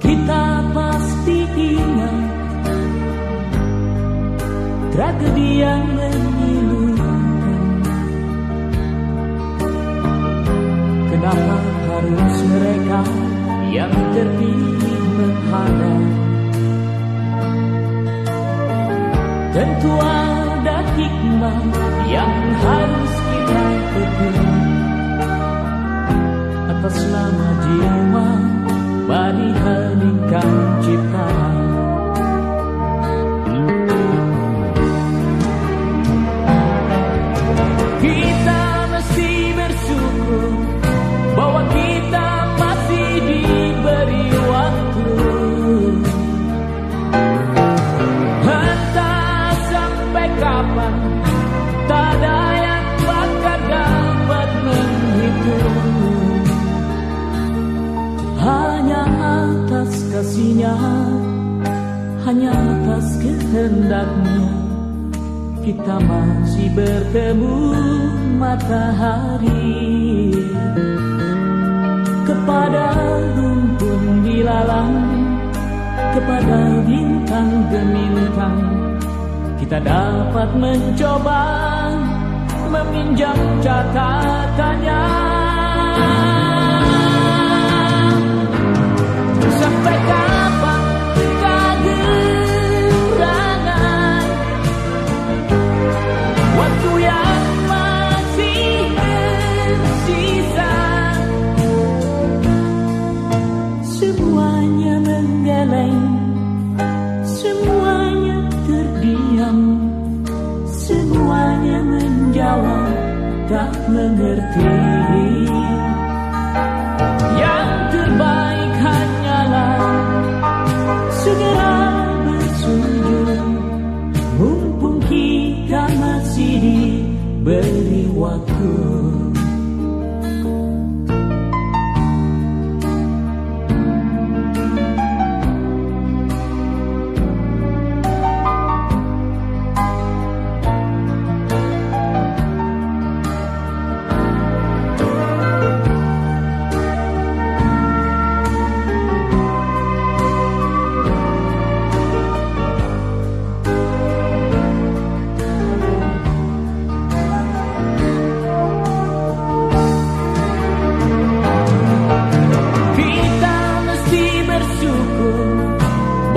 Kita pasti ingat tragedi yang memilukan. Kenapa harus mereka yang terpilih menghadap? Tentu ada hikmah yang harus kita petik nama jiwa mari heningkan ciptaan. Hanya atas kehendaknya kita masih bertemu matahari. Kepada rumpun dilalang kepada bintang gemintang kita dapat mencoba meminjam catatannya. Sampai Semuanya terdiam. Semuanya menjawab Tak mengerti. Yang terbaik hanyalah Segera bersujud. Mumpung kita masih diberi waktu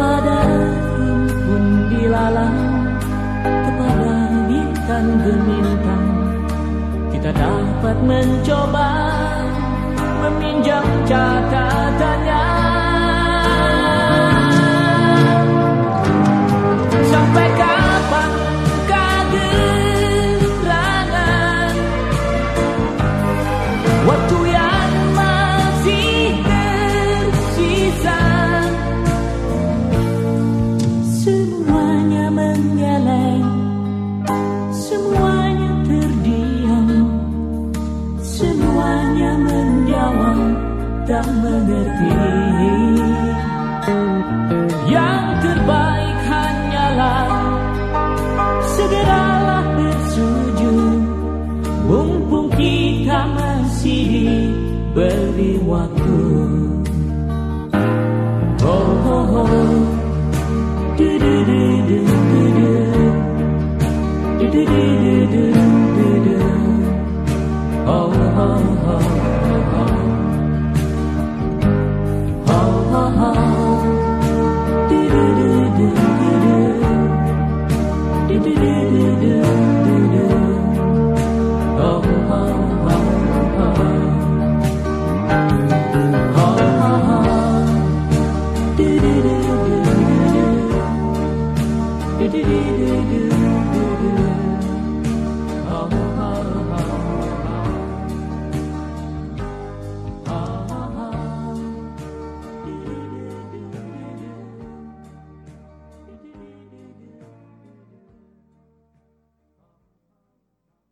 kepada rumpun dilalang kepada bintang gemintang kita dapat mencoba meminjam catatannya hanya menjawab tak mengerti. Yang terbaik hanyalah Segeralah